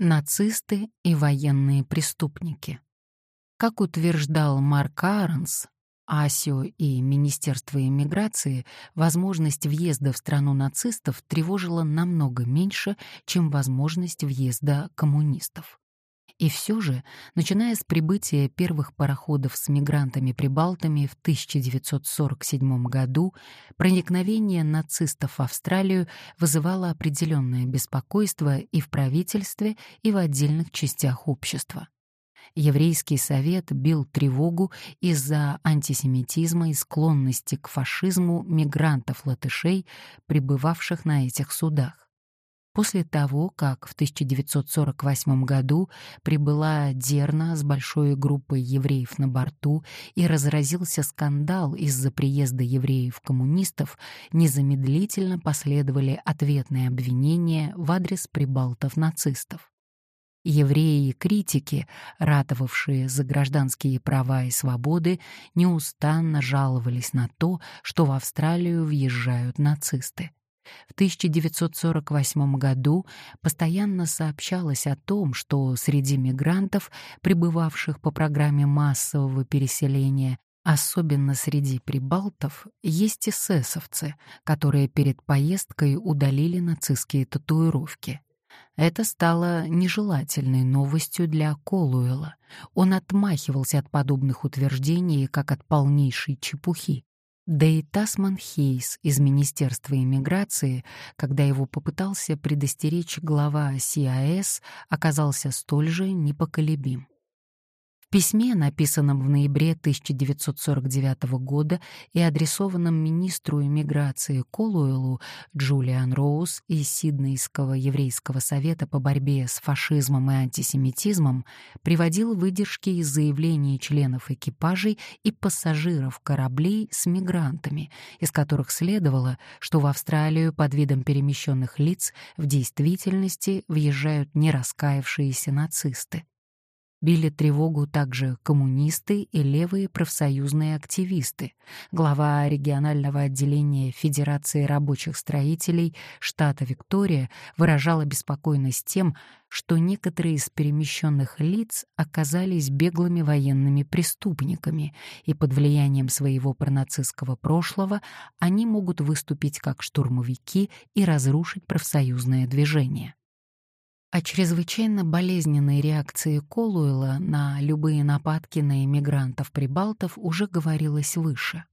Нацисты и военные преступники. Как утверждал Марк Арнс, АСИО и Министерство иммиграции, возможность въезда в страну нацистов тревожила намного меньше, чем возможность въезда коммунистов. И все же, начиная с прибытия первых пароходов с мигрантами-прибалтами в 1947 году, проникновение нацистов в Австралию вызывало определенное беспокойство и в правительстве, и в отдельных частях общества. Еврейский совет бил тревогу из-за антисемитизма и склонности к фашизму мигрантов-латышей, пребывавших на этих судах. После того, как в 1948 году прибыла Дерна с большой группой евреев на борту и разразился скандал из-за приезда евреев-коммунистов, незамедлительно последовали ответные обвинения в адрес прибалтов-нацистов. Евреи и критики, ратовавшие за гражданские права и свободы, неустанно жаловались на то, что в Австралию въезжают нацисты. В 1948 году постоянно сообщалось о том, что среди мигрантов, пребывавших по программе массового переселения, особенно среди прибалтов, есть эсэсовцы, которые перед поездкой удалили нацистские татуировки. Это стало нежелательной новостью для Колуэла. Он отмахивался от подобных утверждений, как от полнейшей чепухи. Да и Тасман Хейс из Министерства иммиграции, когда его попытался предостеречь глава СИАС, оказался столь же непоколебим письме, написанном в ноябре 1949 года и адресованном министру иммиграции Колуэлу Джулиан Роуз из Сиднейского еврейского совета по борьбе с фашизмом и антисемитизмом, приводил выдержки из заявлений членов экипажей и пассажиров кораблей с мигрантами, из которых следовало, что в Австралию под видом перемещенных лиц в действительности въезжают не раскаявшиеся нацисты. Били тревогу также коммунисты и левые профсоюзные активисты. Глава регионального отделения Федерации рабочих строителей штата Виктория выражала беспокойность тем, что некоторые из перемещенных лиц оказались беглыми военными преступниками, и под влиянием своего пронацистского прошлого они могут выступить как штурмовики и разрушить профсоюзное движение. О чрезвычайно болезненной реакции Колуэла на любые нападки на иммигрантов-прибалтов уже говорилось выше.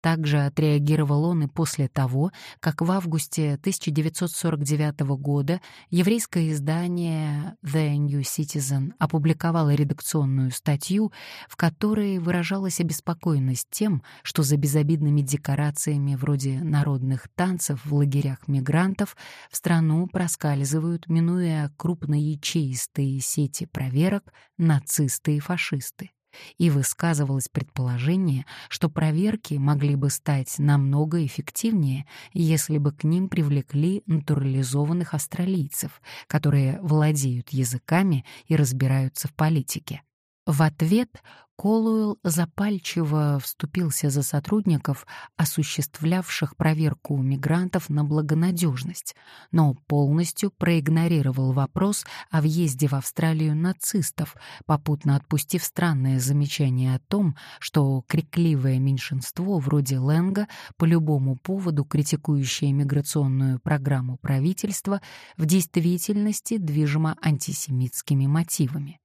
Также отреагировал он и после того, как в августе 1949 года еврейское издание The New Citizen опубликовало редакционную статью, в которой выражалась обеспокоенность тем, что за безобидными декорациями вроде народных танцев в лагерях мигрантов в страну проскальзывают, минуя крупноячеистые сети проверок, нацисты и фашисты и высказывалось предположение, что проверки могли бы стать намного эффективнее, если бы к ним привлекли натурализованных австралийцев, которые владеют языками и разбираются в политике. В ответ Колуэлл запальчиво вступился за сотрудников, осуществлявших проверку мигрантов на благонадежность, но полностью проигнорировал вопрос о въезде в Австралию нацистов, попутно отпустив странное замечание о том, что крикливое меньшинство вроде Ленга, по любому поводу критикующее миграционную программу правительства, в действительности движимо антисемитскими мотивами.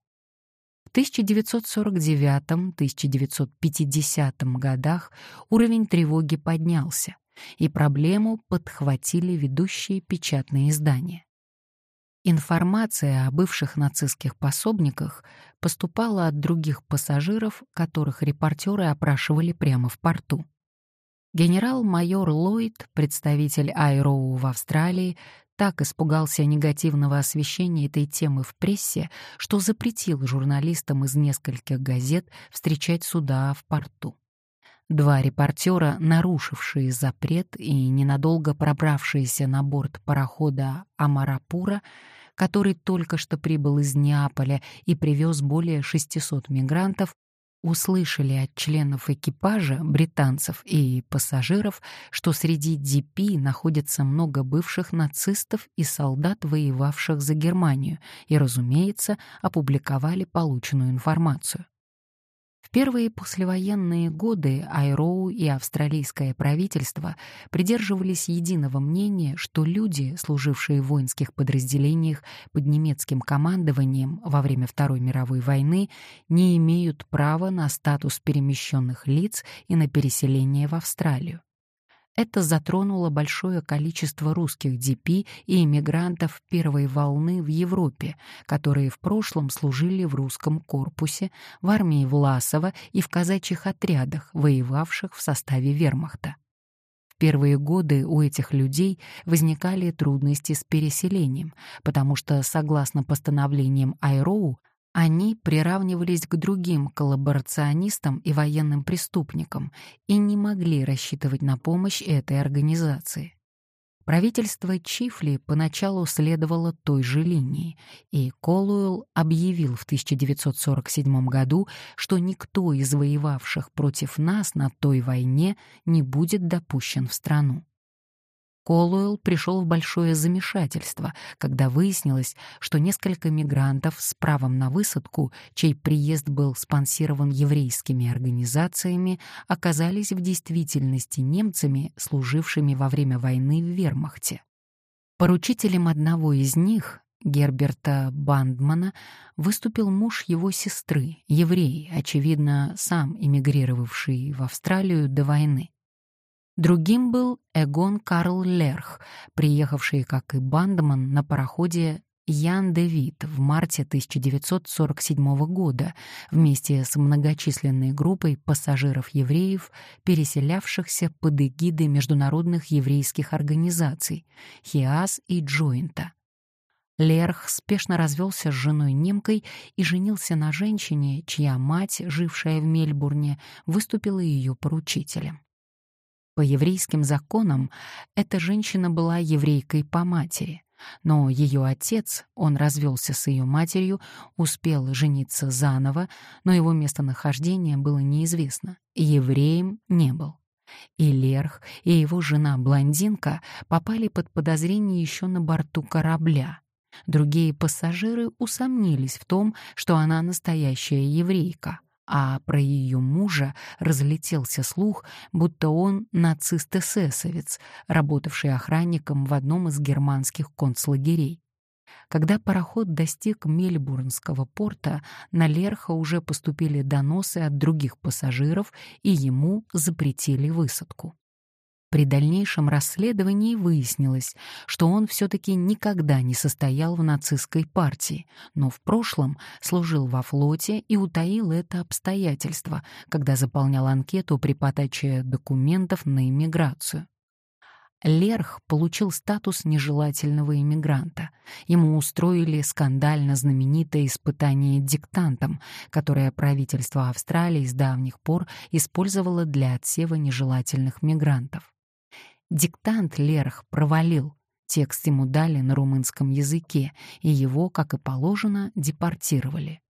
1949-1950 годах уровень тревоги поднялся, и проблему подхватили ведущие печатные издания. Информация о бывших нацистских пособниках поступала от других пассажиров, которых репортеры опрашивали прямо в порту. Генерал-майор Ллойд, представитель Айроу в Австралии, так испугался негативного освещения этой темы в прессе, что запретил журналистам из нескольких газет встречать суда в порту. Два репортера, нарушившие запрет и ненадолго пробравшиеся на борт парохода Амарапура, который только что прибыл из Неаполя и привез более 600 мигрантов, услышали от членов экипажа, британцев и пассажиров, что среди ДП находится много бывших нацистов и солдат, воевавших за Германию, и, разумеется, опубликовали полученную информацию первые послевоенные годы Айроу и австралийское правительство придерживались единого мнения, что люди, служившие в воинских подразделениях под немецким командованием во время Второй мировой войны, не имеют права на статус перемещенных лиц и на переселение в Австралию. Это затронуло большое количество русских ДП и эмигрантов первой волны в Европе, которые в прошлом служили в русском корпусе, в армии Власова и в казачьих отрядах, воевавших в составе вермахта. В первые годы у этих людей возникали трудности с переселением, потому что, согласно постановлениям Айроу, они приравнивались к другим коллаборационистам и военным преступникам и не могли рассчитывать на помощь этой организации. Правительство Чифли поначалу следовало той же линии, и Колуэлл объявил в 1947 году, что никто из воевавших против нас на той войне не будет допущен в страну. Колуэлл пришел в большое замешательство, когда выяснилось, что несколько мигрантов с правом на высадку, чей приезд был спонсирован еврейскими организациями, оказались в действительности немцами, служившими во время войны в Вермахте. Поручителем одного из них, Герберта Бандмана, выступил муж его сестры, еврей, очевидно, сам эмигрировавший в Австралию до войны. Другим был Эгон Карл Лерх, приехавший, как и Бандман, на пароходе Ян де Вит в марте 1947 года вместе с многочисленной группой пассажиров-евреев, переселявшихся под эгидой международных еврейских организаций ХИАС и Джойнта. Лерх спешно развелся с женой-немкой и женился на женщине, чья мать, жившая в Мельбурне, выступила ее поручителем. По еврейским законам эта женщина была еврейкой по матери, но ее отец, он развелся с ее матерью, успел жениться заново, но его местонахождение было неизвестно, евреем не был. И Лерх, и его жена-блондинка попали под подозрение еще на борту корабля. Другие пассажиры усомнились в том, что она настоящая еврейка — а про ее мужа разлетелся слух, будто он нацист-эсэсовец, работавший охранником в одном из германских концлагерей. Когда пароход достиг Мельбурнского порта, на Лерха уже поступили доносы от других пассажиров, и ему запретили высадку. При дальнейшем расследовании выяснилось, что он все-таки никогда не состоял в нацистской партии, но в прошлом служил во флоте и утаил это обстоятельство, когда заполнял анкету при подаче документов на иммиграцию. Лерх получил статус нежелательного иммигранта. Ему устроили скандально знаменитое испытание диктантом, которое правительство Австралии с давних пор использовало для отсева нежелательных мигрантов. Диктант Лерх провалил. Текст ему дали на румынском языке, и его, как и положено, депортировали.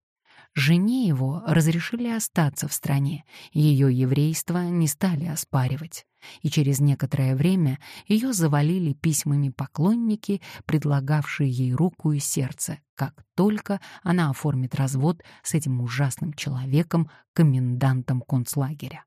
Жене его разрешили остаться в стране, ее еврейство не стали оспаривать. И через некоторое время ее завалили письмами поклонники, предлагавшие ей руку и сердце, как только она оформит развод с этим ужасным человеком, комендантом концлагеря.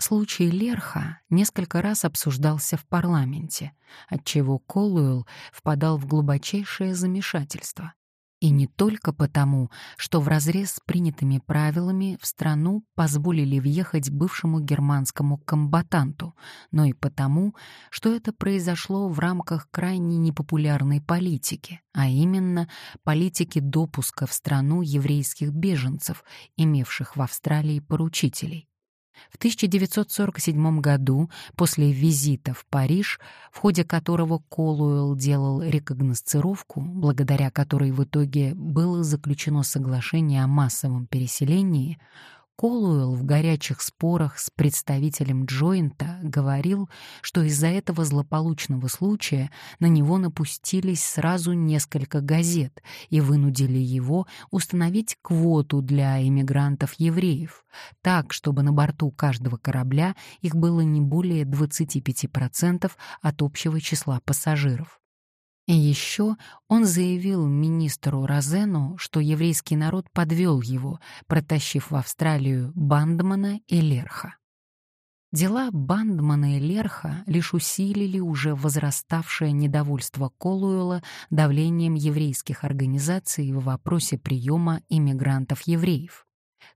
Случай Лерха несколько раз обсуждался в парламенте, отчего Колуэлл впадал в глубочайшее замешательство. И не только потому, что вразрез с принятыми правилами в страну позволили въехать бывшему германскому комбатанту, но и потому, что это произошло в рамках крайне непопулярной политики, а именно политики допуска в страну еврейских беженцев, имевших в Австралии поручителей. В 1947 году, после визита в Париж, в ходе которого Колуэлл делал рекогносцировку, благодаря которой в итоге было заключено соглашение о массовом переселении, Колуэлл в горячих спорах с представителем Джойнта говорил, что из-за этого злополучного случая на него напустились сразу несколько газет и вынудили его установить квоту для иммигрантов-евреев, так, чтобы на борту каждого корабля их было не более 25% от общего числа пассажиров. И еще он заявил министру Розену, что еврейский народ подвел его, протащив в Австралию Бандмана и Лерха. Дела Бандмана и Лерха лишь усилили уже возраставшее недовольство Колуэла давлением еврейских организаций в вопросе приема иммигрантов-евреев.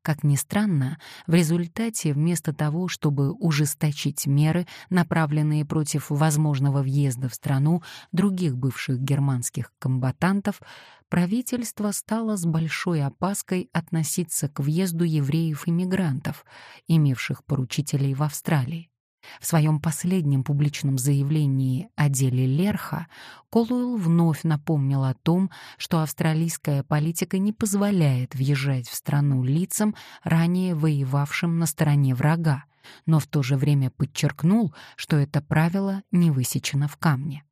Как ни странно, в результате вместо того, чтобы ужесточить меры, направленные против возможного въезда в страну других бывших германских комбатантов, правительство стало с большой опаской относиться к въезду евреев-иммигрантов, имевших поручителей в Австралии. В своем последнем публичном заявлении о деле Лерха Колуэлл вновь напомнил о том, что австралийская политика не позволяет въезжать в страну лицам, ранее воевавшим на стороне врага, но в то же время подчеркнул, что это правило не высечено в камне.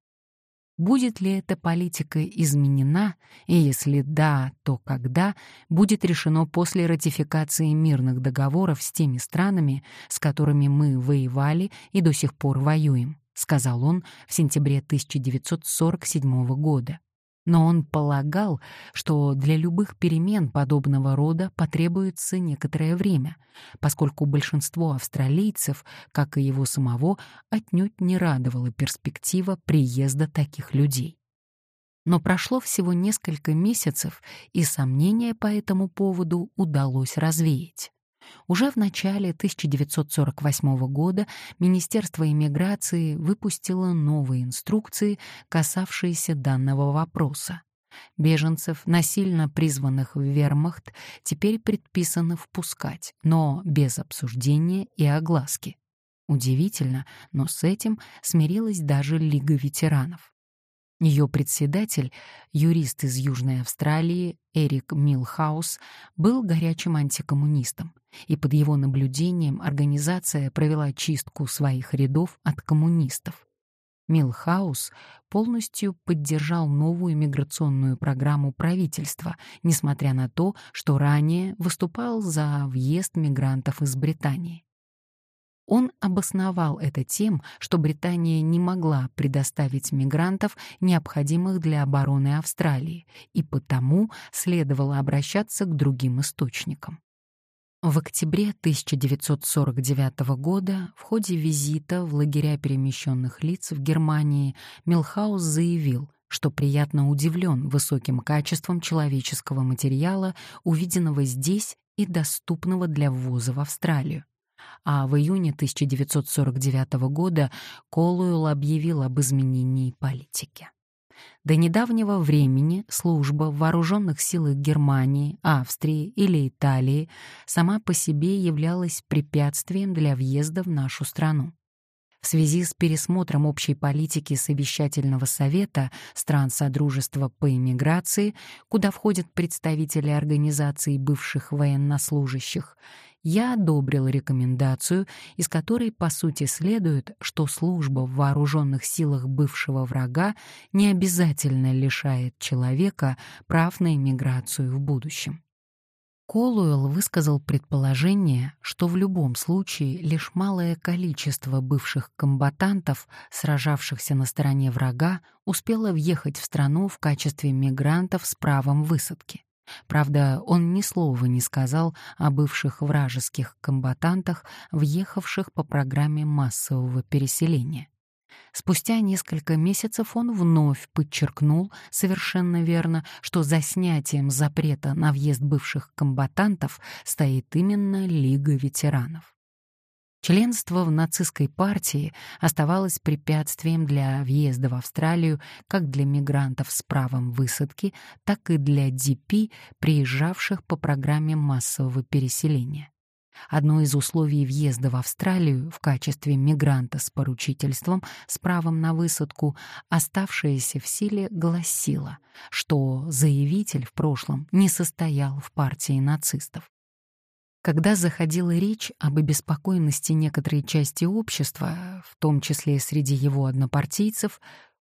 Будет ли эта политика изменена, и если да, то когда, будет решено после ратификации мирных договоров с теми странами, с которыми мы воевали и до сих пор воюем, сказал он в сентябре 1947 года но он полагал, что для любых перемен подобного рода потребуется некоторое время, поскольку большинство австралийцев, как и его самого, отнюдь не радовала перспектива приезда таких людей. Но прошло всего несколько месяцев, и сомнения по этому поводу удалось развеять. Уже в начале 1948 года Министерство иммиграции выпустило новые инструкции, касавшиеся данного вопроса. Беженцев, насильно призванных в вермахт, теперь предписано впускать, но без обсуждения и огласки. Удивительно, но с этим смирилась даже Лига ветеранов. Ее председатель, юрист из Южной Австралии Эрик Милхаус, был горячим антикоммунистом, и под его наблюдением организация провела чистку своих рядов от коммунистов. Милхаус полностью поддержал новую миграционную программу правительства, несмотря на то, что ранее выступал за въезд мигрантов из Британии. Он обосновал это тем, что Британия не могла предоставить мигрантов, необходимых для обороны Австралии, и потому следовало обращаться к другим источникам. В октябре 1949 года в ходе визита в лагеря перемещенных лиц в Германии Милхаус заявил, что приятно удивлен высоким качеством человеческого материала, увиденного здесь и доступного для ввоза в Австралию а в июне 1949 года Колуэлл объявил об изменении политики. До недавнего времени служба в вооруженных силах Германии, Австрии или Италии сама по себе являлась препятствием для въезда в нашу страну. В связи с пересмотром общей политики совещательного совета стран Содружества по иммиграции, куда входят представители организаций бывших военнослужащих, я одобрил рекомендацию, из которой по сути следует, что служба в вооруженных силах бывшего врага не обязательно лишает человека прав на иммиграцию в будущем. Колуэлл высказал предположение, что в любом случае лишь малое количество бывших комбатантов, сражавшихся на стороне врага, успело въехать в страну в качестве мигрантов с правом высадки. Правда, он ни слова не сказал о бывших вражеских комбатантах, въехавших по программе массового переселения. Спустя несколько месяцев он вновь подчеркнул совершенно верно, что за снятием запрета на въезд бывших комбатантов стоит именно Лига ветеранов. Членство в нацистской партии оставалось препятствием для въезда в Австралию как для мигрантов с правом высадки, так и для ДП, приезжавших по программе массового переселения. Одно из условий въезда в Австралию в качестве мигранта с поручительством с правом на высадку, оставшееся в силе, гласило, что заявитель в прошлом не состоял в партии нацистов. Когда заходила речь об обеспокоенности некоторой части общества, в том числе среди его однопартийцев,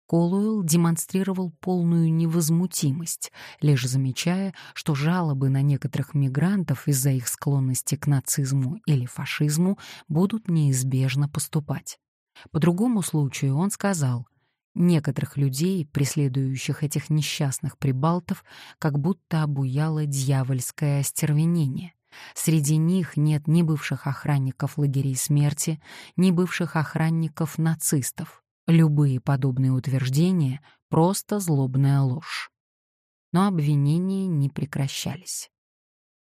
Колуэлл демонстрировал полную невозмутимость, лишь замечая, что жалобы на некоторых мигрантов из-за их склонности к нацизму или фашизму будут неизбежно поступать. По другому случаю он сказал, некоторых людей, преследующих этих несчастных прибалтов, как будто обуяло дьявольское остервенение. Среди них нет ни бывших охранников лагерей смерти, ни бывших охранников нацистов. Любые подобные утверждения — просто злобная ложь. Но обвинения не прекращались.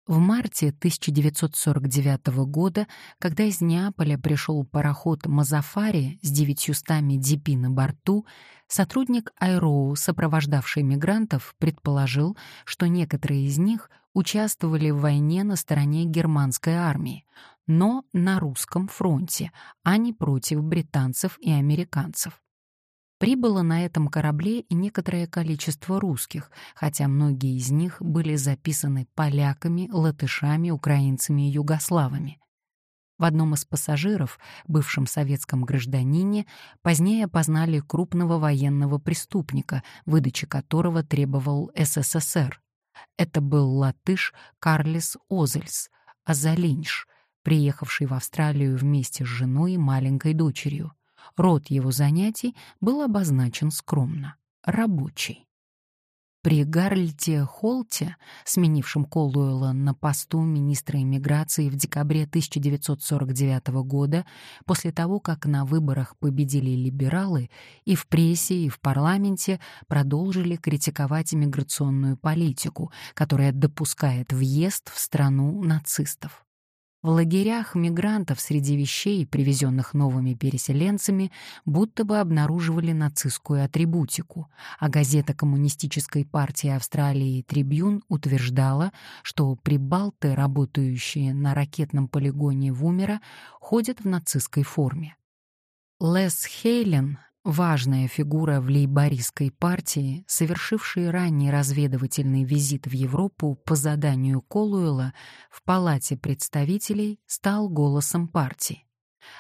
В марте 1949 года, когда из Неаполя пришел пароход «Мазафари» с 900 дипи на борту, сотрудник Айроу, сопровождавший мигрантов, предположил, что некоторые из них участвовали в войне на стороне германской армии, но на русском фронте, а не против британцев и американцев. Прибыло на этом корабле и некоторое количество русских, хотя многие из них были записаны поляками, латышами, украинцами и югославами. В одном из пассажиров, бывшем советском гражданине, позднее познали крупного военного преступника, выдачи которого требовал СССР. Это был латыш Карлис Озельс, Азалинш, приехавший в Австралию вместе с женой и маленькой дочерью. Род его занятий был обозначен скромно — рабочий. При Гарльте Холте, сменившем Колуэлла на посту министра иммиграции в декабре 1949 года, после того, как на выборах победили либералы, и в прессе, и в парламенте продолжили критиковать иммиграционную политику, которая допускает въезд в страну нацистов. В лагерях мигрантов среди вещей, привезенных новыми переселенцами, будто бы обнаруживали нацистскую атрибутику, а газета Коммунистической партии Австралии «Трибюн» утверждала, что прибалты, работающие на ракетном полигоне Вумера, ходят в нацистской форме. Лес Хейлен, Важная фигура в лейбористской партии, совершивший ранний разведывательный визит в Европу по заданию Колуэла в Палате представителей, стал голосом партии.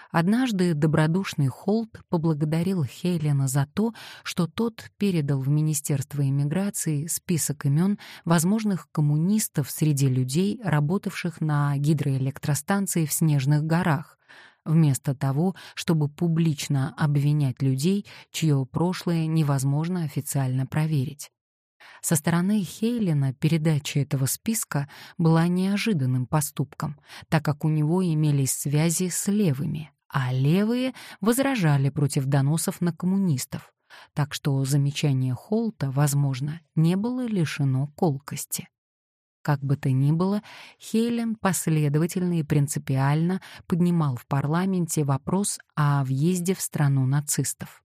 Однажды добродушный Холт поблагодарил Хейлена за то, что тот передал в Министерство иммиграции список имен возможных коммунистов среди людей, работавших на гидроэлектростанции в Снежных горах, вместо того, чтобы публично обвинять людей, чье прошлое невозможно официально проверить. Со стороны Хейлина передача этого списка была неожиданным поступком, так как у него имелись связи с левыми, а левые возражали против доносов на коммунистов, так что замечание Холта, возможно, не было лишено колкости. Как бы то ни было, Хелен последовательно и принципиально поднимал в парламенте вопрос о въезде в страну нацистов.